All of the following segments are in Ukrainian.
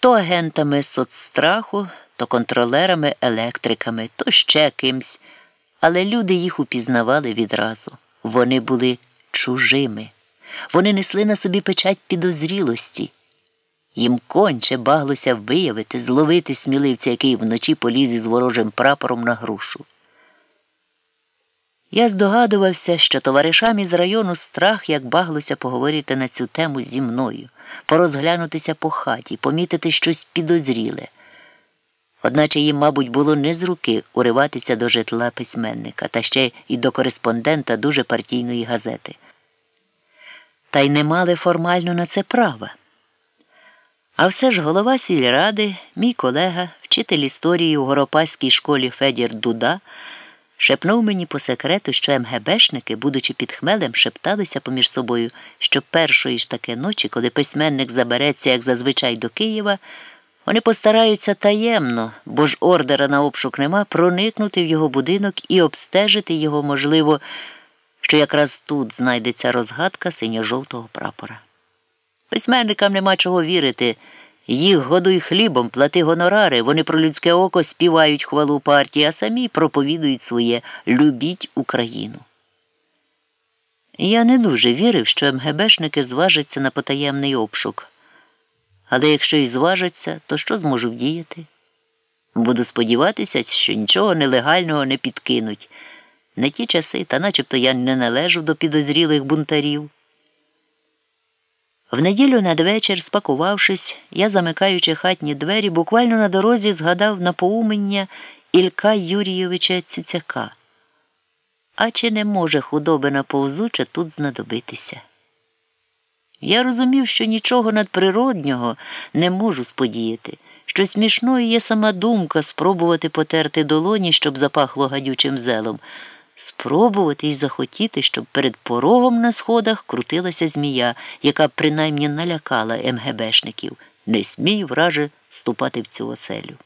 то агентами соцстраху, то контролерами, електриками, то ще кимсь, але люди їх упізнавали відразу. Вони були чужими. Вони несли на собі печать підозрілості. Їм конче баглося виявити, зловити сміливця, який вночі поліз із ворожим прапором на грушу. Я здогадувався, що товаришам із району страх, як баглося поговорити на цю тему зі мною, порозглянутися по хаті, помітити щось підозріле. Одначе їм, мабуть, було не з руки уриватися до житла письменника та ще й до кореспондента дуже партійної газети. Та й не мали формально на це права. А все ж голова сільради, мій колега, вчитель історії у Горопаській школі Федір Дуда, шепнув мені по секрету, що МГБшники, будучи під хмелем, шепталися поміж собою, що першої ж таки ночі, коли письменник забереться, як зазвичай, до Києва, вони постараються таємно, бо ж ордера на обшук нема, проникнути в його будинок і обстежити його, можливо, що якраз тут знайдеться розгадка синьо-жовтого прапора. Письменникам нема чого вірити. Їх годуй хлібом, плати гонорари, вони про людське око співають хвалу партії, а самі проповідують своє любіть Україну. Я не дуже вірив, що МГБшники зважаться на потаємний обшук. Але якщо і зважаться, то що зможу вдіяти? Буду сподіватися, що нічого нелегального не підкинуть. Не ті часи, та начебто я не належу до підозрілих бунтарів. В неділю надвечір, спакувавшись, я, замикаючи хатні двері, буквально на дорозі згадав напоумення Ілька Юрійовича Цюцяка. А чи не може худобина повзуча тут знадобитися? Я розумів, що нічого надприроднього не можу сподіяти, що смішною є сама думка спробувати потерти долоні, щоб запахло гадючим зелом спробувати і захотіти, щоб перед порогом на сходах крутилася змія, яка принаймні налякала МГБшників. Не смій, враже, ступати в цю оселю.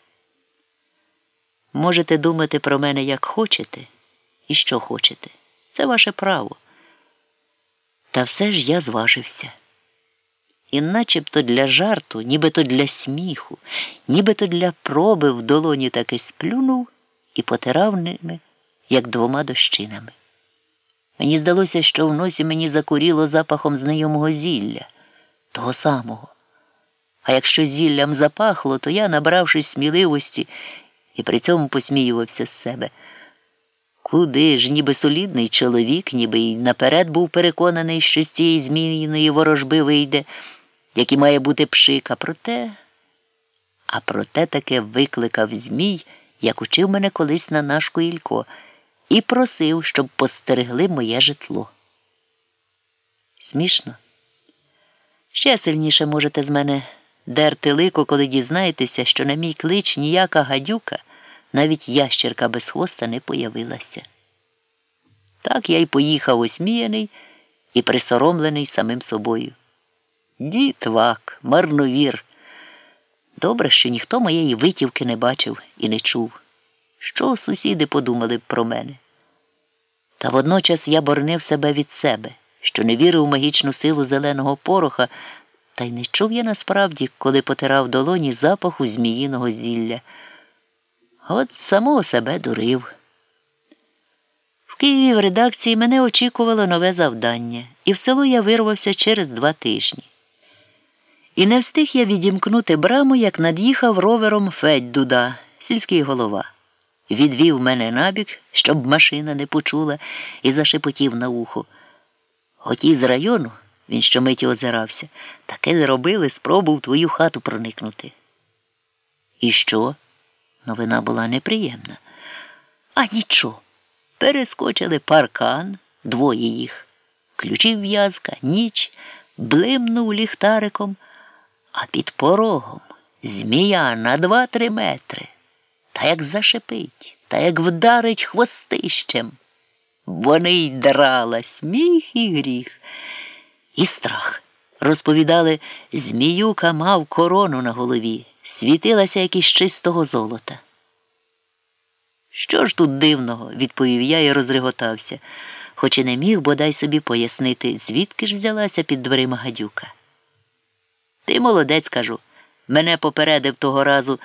Можете думати про мене, як хочете, і що хочете. Це ваше право. Та все ж я зважився. І начебто для жарту, нібито для сміху, нібито для проби в долоні таки сплюнув і потирав ними як двома дощинами. Мені здалося, що в носі мені закуріло запахом знайомого зілля, того самого. А якщо зіллям запахло, то я, набравшись сміливості, і при цьому посміювався з себе. Куди ж, ніби солідний чоловік, ніби й наперед був переконаний, що з цієї зміїної ворожби вийде, як і має бути пшик, а проте, а проте таке викликав Змій, як учив мене колись на нашку Ілько і просив, щоб постерегли моє житло. Смішно. Ще сильніше можете з мене дерти лико, коли дізнаєтеся, що на мій клич ніяка гадюка, навіть ящерка без хвоста не появилася. Так я й поїхав осміяний і присоромлений самим собою. Дітвак, марновір. Добре, що ніхто моєї витівки не бачив і не чув. Що сусіди подумали б про мене? Та водночас я боронив себе від себе, що не вірив у магічну силу зеленого пороха, та й не чув я насправді, коли потирав долоні запаху зміїного зілля. От самого себе дурив. В Києві в редакції мене очікувало нове завдання, і в село я вирвався через два тижні. І не встиг я відімкнути браму, як над'їхав ровером Федь Дуда, сільський голова відвів мене набік, щоб машина не почула, і зашепотів на ухо. Оті з району, він щомиті озирався, таке зробили спробу в твою хату проникнути. І що? Новина була неприємна. А нічого. Перескочили паркан, двоє їх. Ключів в'язка, ніч, блимнув ліхтариком, а під порогом змія на два-три метри та як зашипить, та як вдарить хвостищем. Вони й драла сміх і гріх. І страх. Розповідали, Зміюка мав корону на голові, світилася як із чистого золота. Що ж тут дивного, відповів я і розреготався, хоч і не міг бодай собі пояснити, звідки ж взялася під дверима гадюка. Ти молодець, кажу, Мене попередив того разу